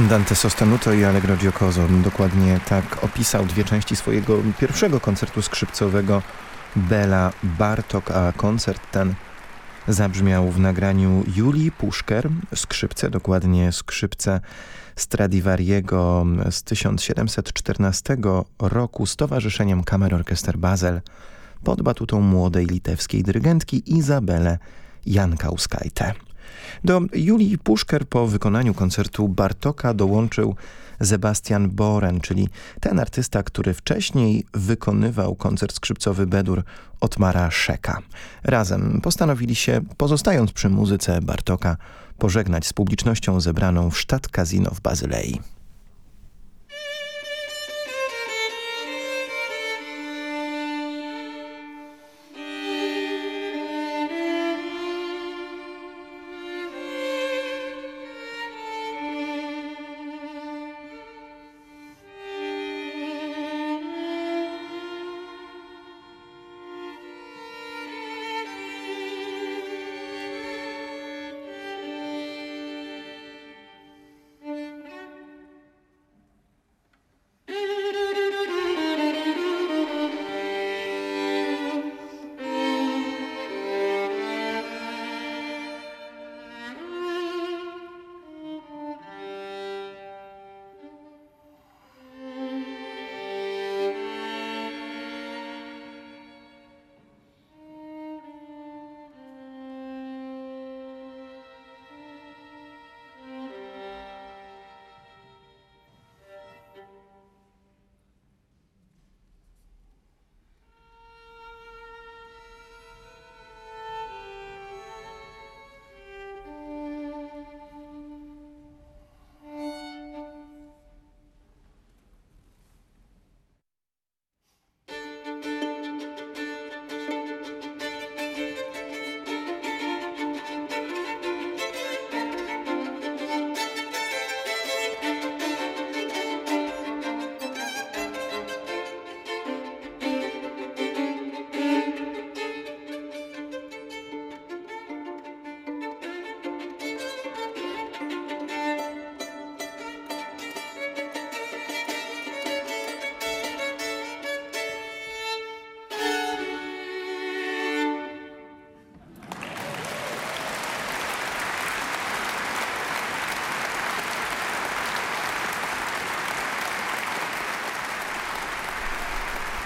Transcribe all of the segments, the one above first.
Andante sostenuto i Allegro giocoso. Dokładnie tak opisał dwie części swojego pierwszego koncertu skrzypcowego Bela Bartok, a koncert ten zabrzmiał w nagraniu Julii Puszker, skrzypce, dokładnie skrzypce Stradivariego z 1714 roku z Towarzyszeniem Kammerorchester Basel pod batutą młodej litewskiej dyrygentki Izabele Jankauskajte. Do Julii Puszker po wykonaniu koncertu Bartoka dołączył Sebastian Boren, czyli ten artysta, który wcześniej wykonywał koncert skrzypcowy Bedur Otmara Szeka. Razem postanowili się, pozostając przy muzyce Bartoka, pożegnać z publicznością zebraną w Sztat Casino w Bazylei.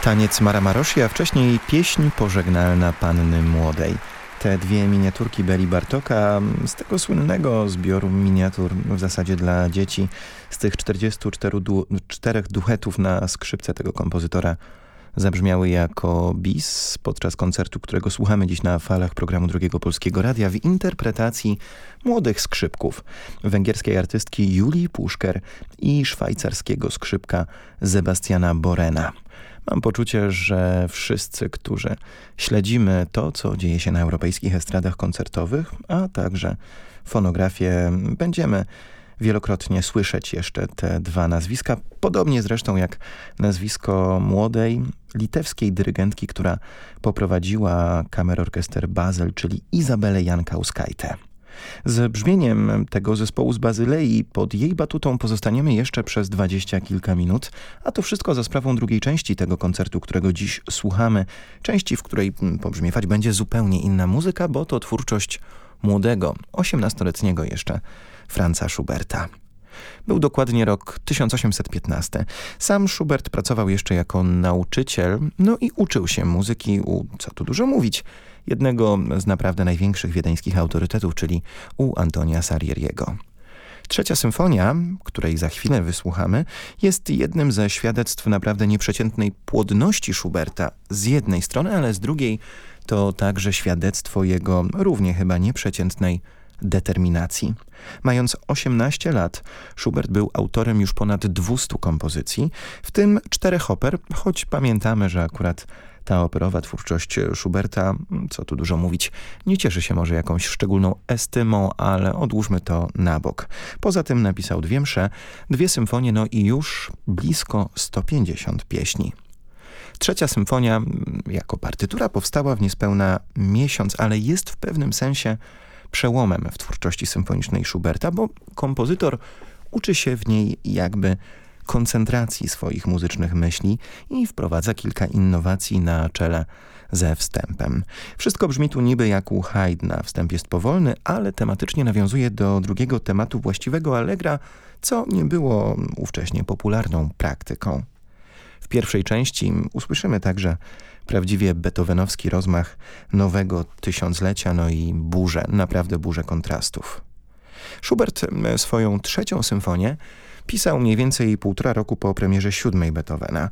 Taniec Maramarosi, a wcześniej pieśń pożegnalna Panny Młodej. Te dwie miniaturki Beli Bartoka z tego słynnego zbioru miniatur w zasadzie dla dzieci z tych 44 du duetów na skrzypce tego kompozytora zabrzmiały jako bis podczas koncertu, którego słuchamy dziś na falach programu Drugiego Polskiego Radia w interpretacji młodych skrzypków węgierskiej artystki Julii Puszker i szwajcarskiego skrzypka Sebastiana Borena. Mam poczucie, że wszyscy, którzy śledzimy to, co dzieje się na europejskich estradach koncertowych, a także fonografię, będziemy wielokrotnie słyszeć jeszcze te dwa nazwiska. Podobnie zresztą jak nazwisko młodej litewskiej dyrygentki, która poprowadziła kamerorkester Basel, czyli Izabelę Jankauskajtę. Z brzmieniem tego zespołu z Bazylei pod jej batutą pozostaniemy jeszcze przez dwadzieścia kilka minut, a to wszystko za sprawą drugiej części tego koncertu, którego dziś słuchamy. Części, w której mm, pobrzmiewać będzie zupełnie inna muzyka, bo to twórczość młodego, osiemnastoletniego jeszcze Franza Schuberta. Był dokładnie rok 1815. Sam Schubert pracował jeszcze jako nauczyciel, no i uczył się muzyki u, co tu dużo mówić, jednego z naprawdę największych wiedeńskich autorytetów, czyli u Antonia Salieriego. Trzecia symfonia, której za chwilę wysłuchamy, jest jednym ze świadectw naprawdę nieprzeciętnej płodności Schuberta z jednej strony, ale z drugiej to także świadectwo jego równie chyba nieprzeciętnej determinacji. Mając 18 lat, Schubert był autorem już ponad 200 kompozycji, w tym czterech oper, choć pamiętamy, że akurat ta operowa twórczość Schuberta, co tu dużo mówić, nie cieszy się może jakąś szczególną estymą, ale odłóżmy to na bok. Poza tym napisał dwie msze, dwie symfonie, no i już blisko 150 pieśni. Trzecia symfonia jako partytura powstała w niespełna miesiąc, ale jest w pewnym sensie przełomem w twórczości symfonicznej Schuberta, bo kompozytor uczy się w niej jakby koncentracji swoich muzycznych myśli i wprowadza kilka innowacji na czele ze wstępem. Wszystko brzmi tu niby jak u Haydna. Wstęp jest powolny, ale tematycznie nawiązuje do drugiego tematu właściwego Allegra, co nie było ówcześnie popularną praktyką. W pierwszej części usłyszymy także prawdziwie beethovenowski rozmach nowego tysiąclecia, no i burzę, naprawdę burzę kontrastów. Schubert swoją trzecią symfonię pisał mniej więcej półtora roku po premierze siódmej Beethovena.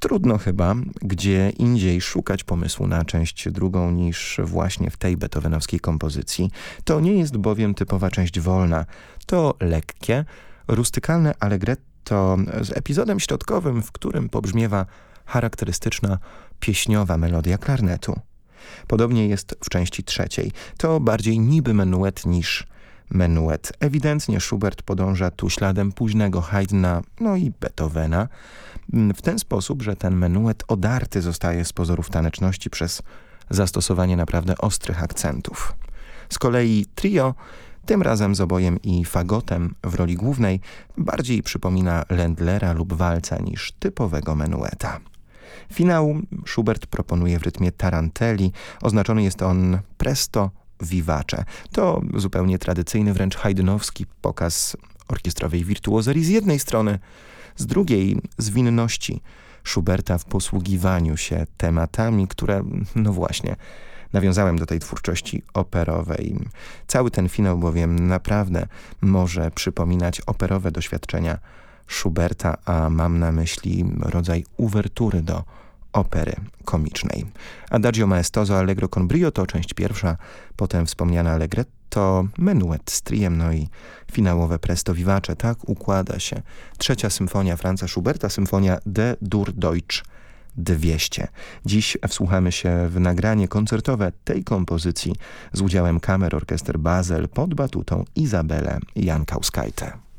Trudno chyba gdzie indziej szukać pomysłu na część drugą niż właśnie w tej beethovenowskiej kompozycji. To nie jest bowiem typowa część wolna. To lekkie, rustykalne allegretto z epizodem środkowym, w którym pobrzmiewa charakterystyczna pieśniowa melodia klarnetu. Podobnie jest w części trzeciej. To bardziej niby menuet niż menuet. Ewidentnie Schubert podąża tu śladem późnego Haydna, no i Beethovena, w ten sposób, że ten menuet odarty zostaje z pozorów taneczności przez zastosowanie naprawdę ostrych akcentów. Z kolei trio, tym razem z obojem i fagotem w roli głównej, bardziej przypomina Lendlera lub walca niż typowego menueta. Finał Schubert proponuje w rytmie tarantelli. Oznaczony jest on presto vivace. To zupełnie tradycyjny, wręcz haydnowski pokaz orkiestrowej wirtuozerii z jednej strony, z drugiej zwinności Schuberta w posługiwaniu się tematami, które, no właśnie, nawiązałem do tej twórczości operowej. Cały ten finał bowiem naprawdę może przypominać operowe doświadczenia Schuberta, a mam na myśli rodzaj uwertury do opery komicznej. Adagio maestoso allegro con brio to część pierwsza, potem wspomniana allegretto, menuet z triem, no i finałowe presto vivace. Tak układa się trzecia symfonia Franza Schuberta, symfonia D. Dur Deutsch 200. Dziś wsłuchamy się w nagranie koncertowe tej kompozycji z udziałem kamer orkiester Basel pod batutą Izabelę Jankauskajte.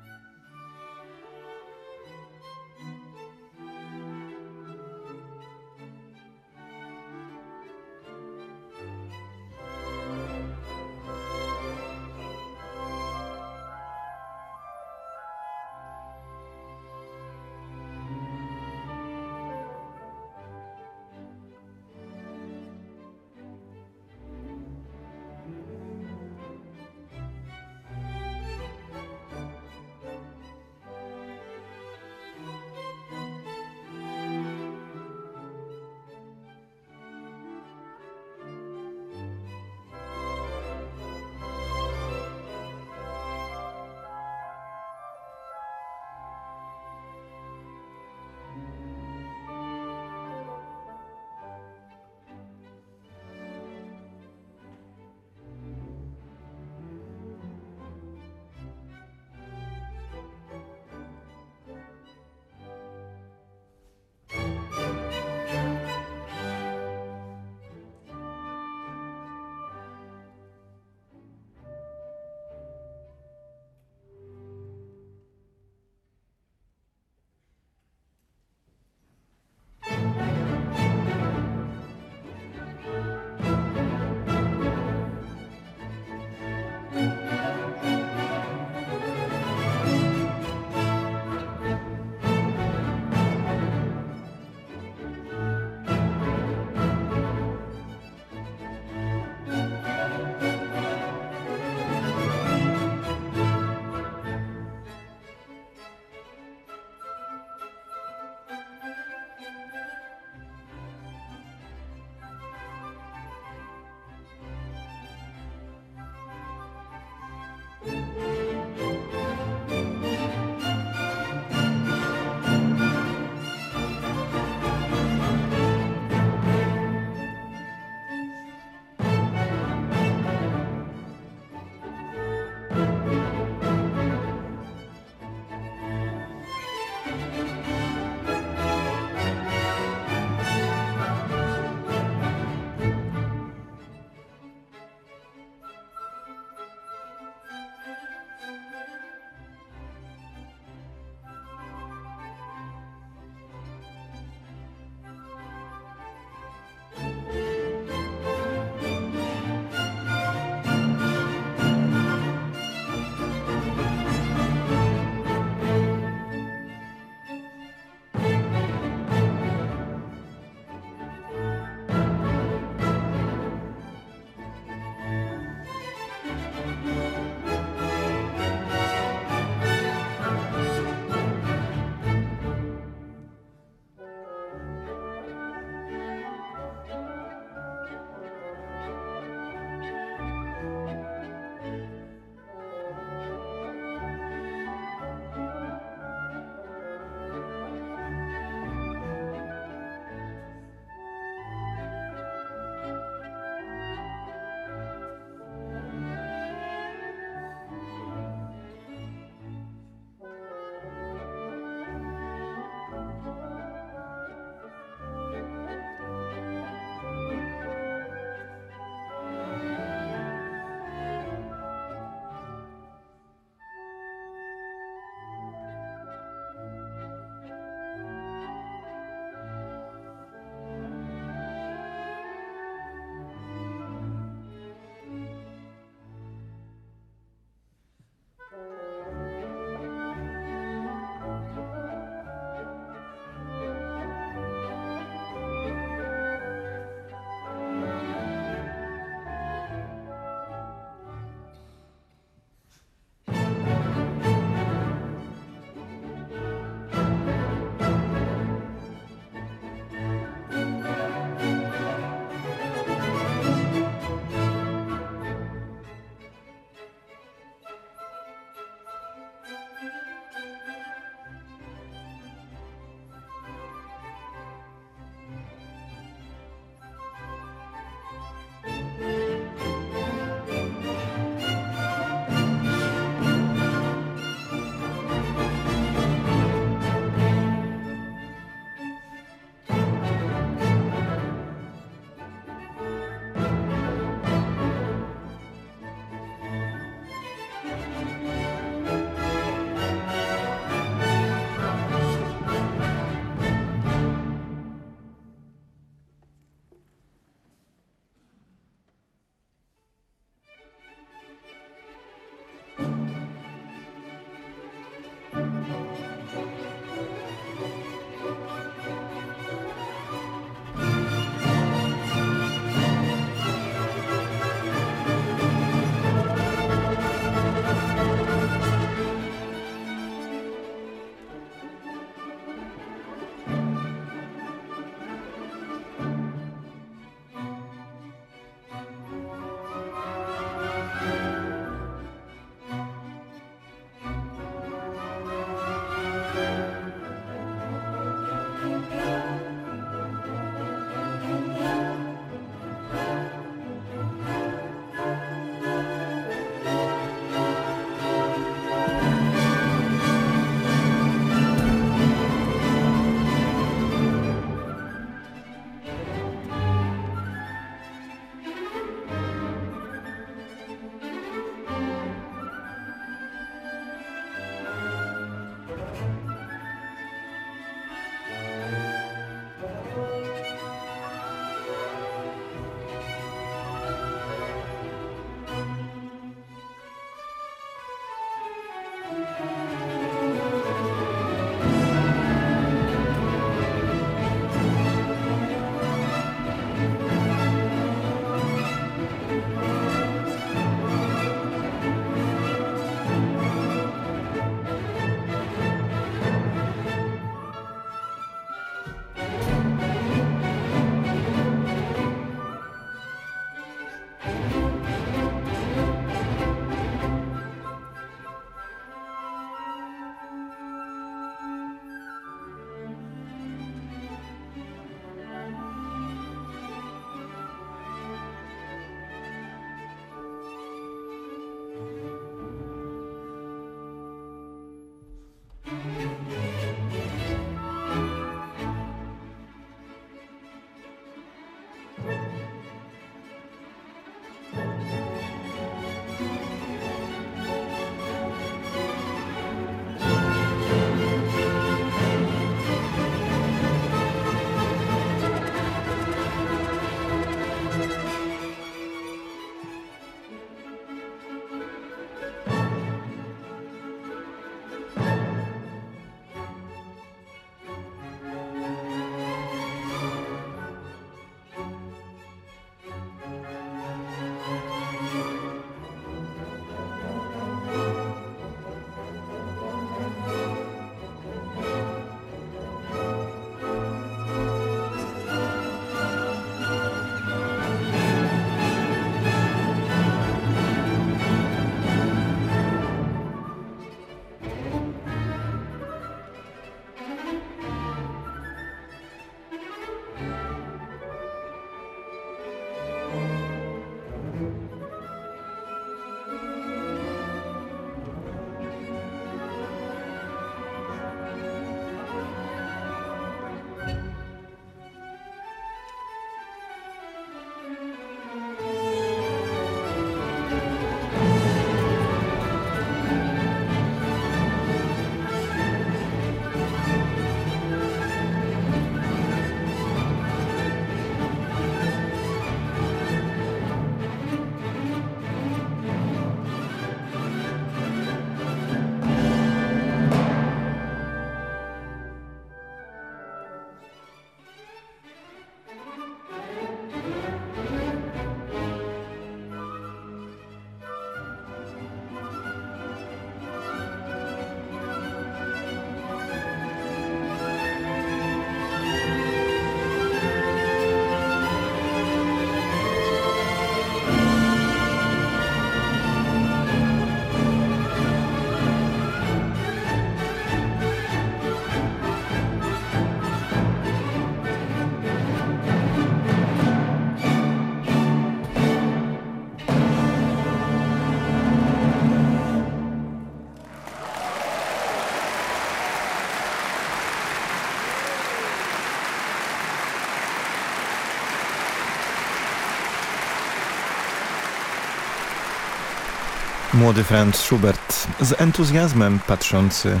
Młody Franz Schubert z entuzjazmem patrzący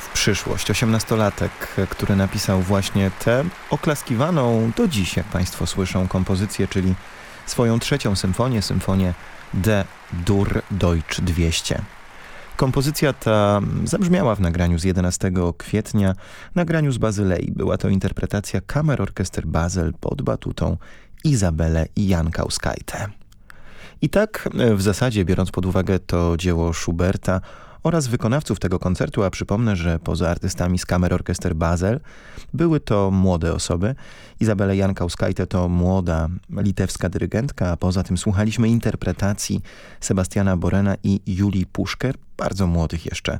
w przyszłość. Osiemnastolatek, który napisał właśnie tę oklaskiwaną do dziś, jak Państwo słyszą, kompozycję, czyli swoją trzecią symfonię, symfonię D. Dur Deutsch 200. Kompozycja ta zabrzmiała w nagraniu z 11 kwietnia, nagraniu z Bazylei. Była to interpretacja Kammerorchester Basel pod batutą Izabele Jankauskajte. I tak e, w zasadzie, biorąc pod uwagę to dzieło Schuberta oraz wykonawców tego koncertu, a przypomnę, że poza artystami z Kammerorchester Basel były to młode osoby. Izabela Jankauskajte to młoda litewska dyrygentka, a poza tym słuchaliśmy interpretacji Sebastiana Borena i Julii Puszker, bardzo młodych jeszcze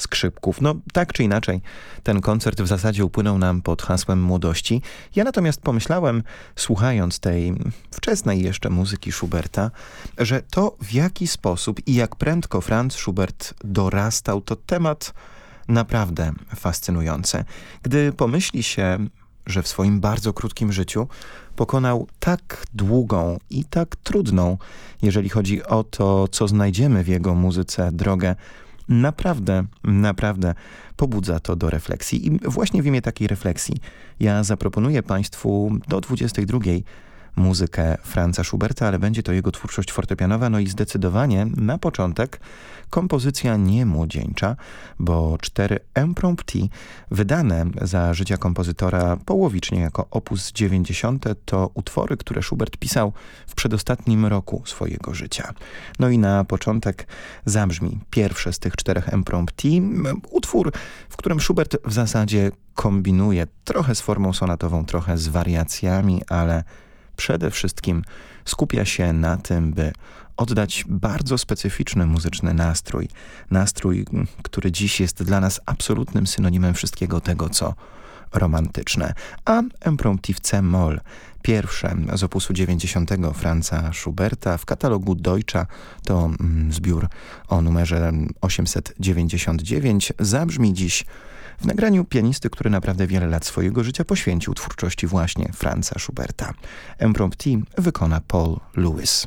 skrzypków. No tak czy inaczej, ten koncert w zasadzie upłynął nam pod hasłem młodości. Ja natomiast pomyślałem, słuchając tej wczesnej jeszcze muzyki Schuberta, że to w jaki sposób i jak prędko Franz Schubert dorastał, to temat naprawdę fascynujący. Gdy pomyśli się, że w swoim bardzo krótkim życiu pokonał tak długą i tak trudną, jeżeli chodzi o to, co znajdziemy w jego muzyce, drogę, naprawdę, naprawdę pobudza to do refleksji. I właśnie w imię takiej refleksji ja zaproponuję Państwu do 22 muzykę Franza Schuberta, ale będzie to jego twórczość fortepianowa, no i zdecydowanie na początek kompozycja niemłodzieńcza, bo cztery impromptu wydane za życia kompozytora połowicznie jako opus 90 to utwory, które Schubert pisał w przedostatnim roku swojego życia. No i na początek zabrzmi pierwsze z tych czterech impromptu, utwór, w którym Schubert w zasadzie kombinuje trochę z formą sonatową, trochę z wariacjami, ale przede wszystkim skupia się na tym, by oddać bardzo specyficzny muzyczny nastrój. Nastrój, który dziś jest dla nas absolutnym synonimem wszystkiego tego, co romantyczne. A Impromptiv C-moll, pierwsze z opusu 90 Franza Schuberta w katalogu Deutscha, to zbiór o numerze 899, zabrzmi dziś w nagraniu pianisty, który naprawdę wiele lat swojego życia poświęcił twórczości właśnie Franza Schuberta. Impromptu wykona Paul Lewis.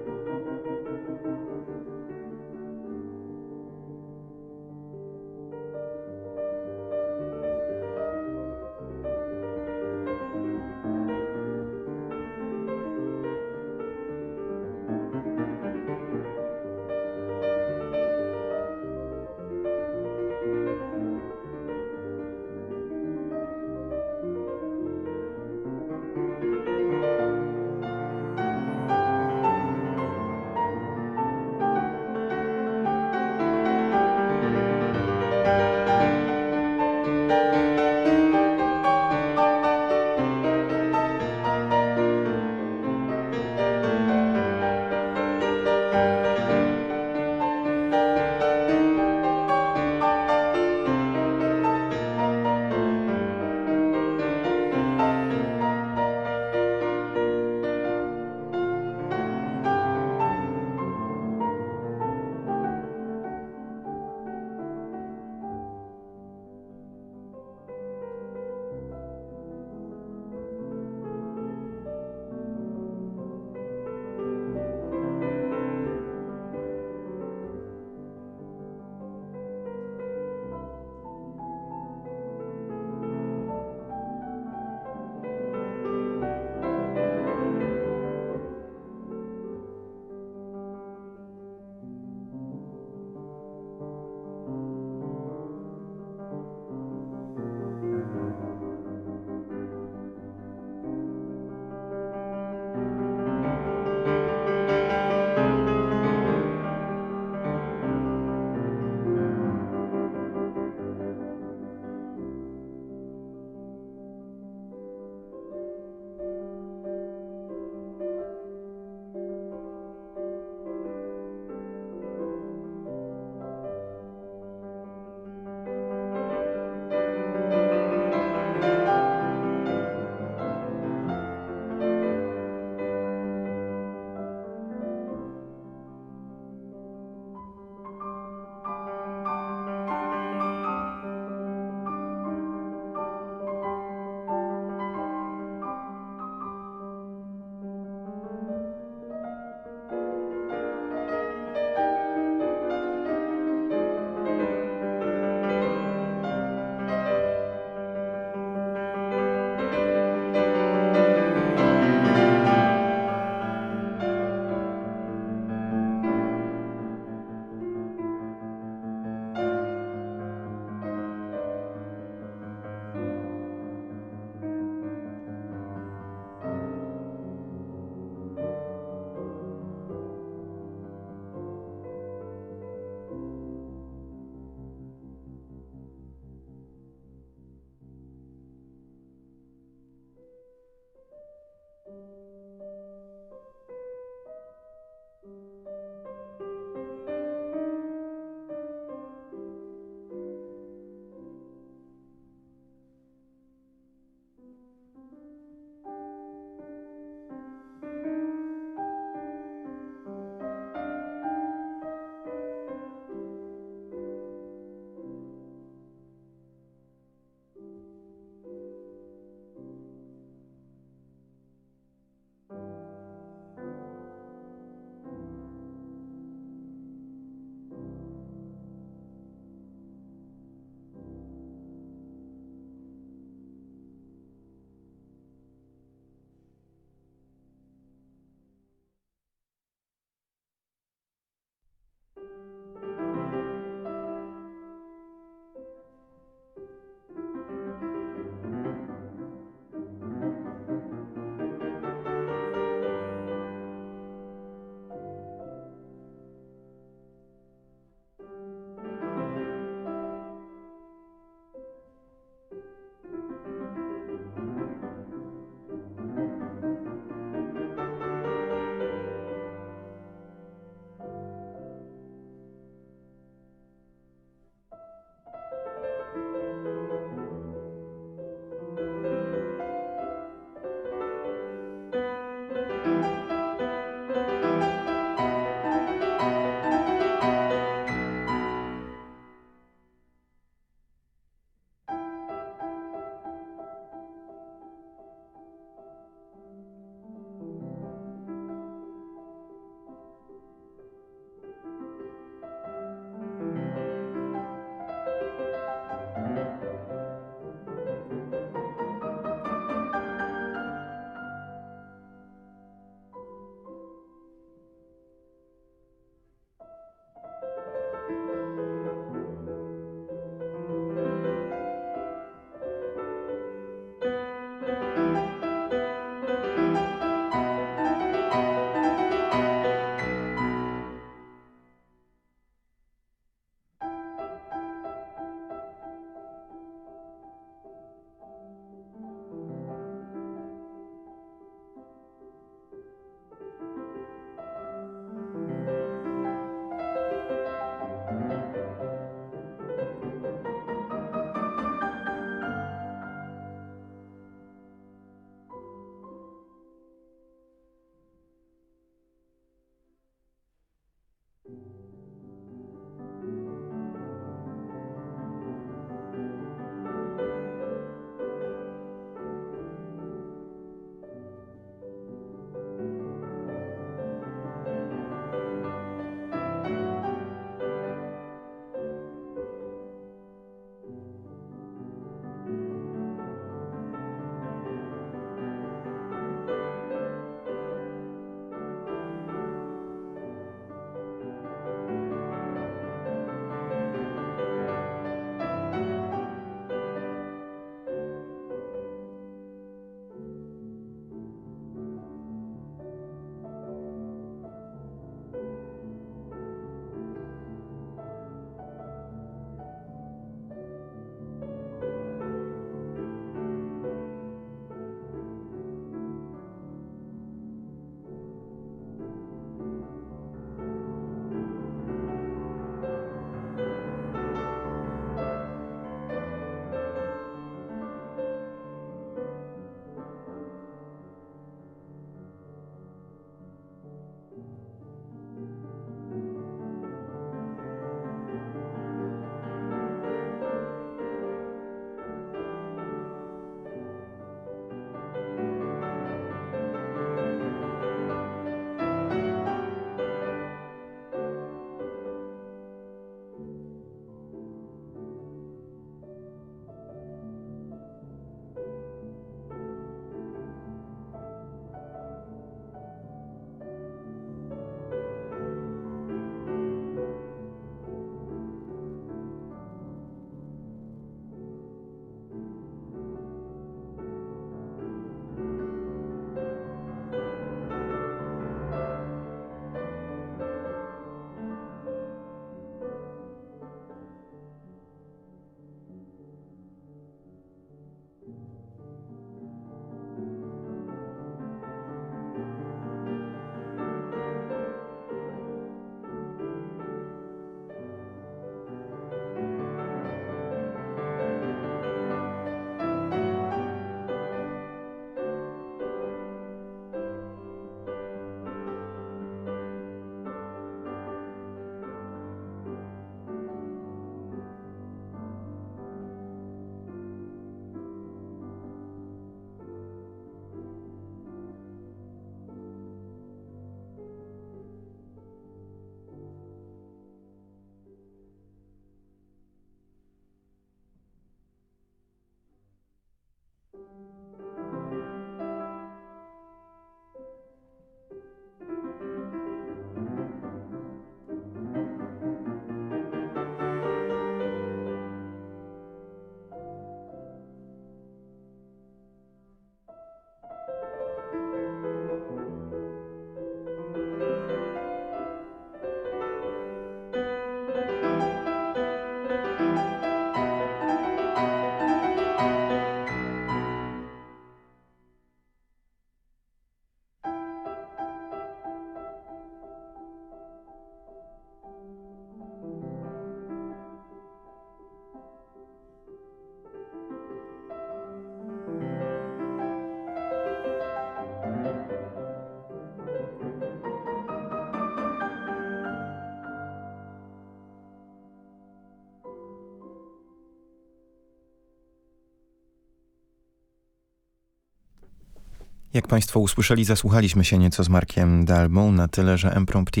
Jak Państwo usłyszeli, zasłuchaliśmy się nieco z Markiem Dalbą na tyle, że impromptu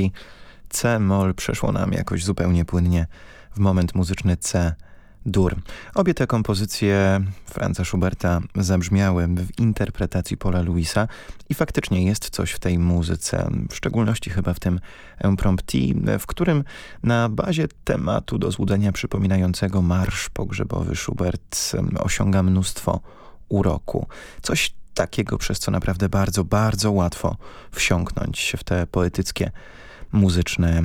C-moll przeszło nam jakoś zupełnie płynnie w moment muzyczny C dur. Obie te kompozycje Franza Schuberta zabrzmiały w interpretacji Paula Louisa i faktycznie jest coś w tej muzyce, w szczególności chyba w tym impromptu, w którym na bazie tematu do złudzenia przypominającego marsz pogrzebowy Schubert osiąga mnóstwo uroku. Coś takiego, przez co naprawdę bardzo, bardzo łatwo wsiąknąć się w te poetyckie, muzyczne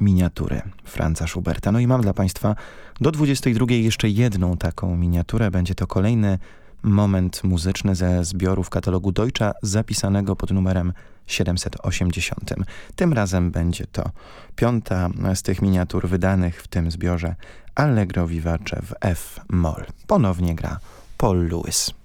miniatury Franza Schuberta. No i mam dla Państwa do 22 jeszcze jedną taką miniaturę. Będzie to kolejny moment muzyczny ze zbiorów katalogu Deutscha zapisanego pod numerem 780. Tym razem będzie to piąta z tych miniatur wydanych w tym zbiorze Allegro Vivace w F-moll. Ponownie gra Paul Lewis.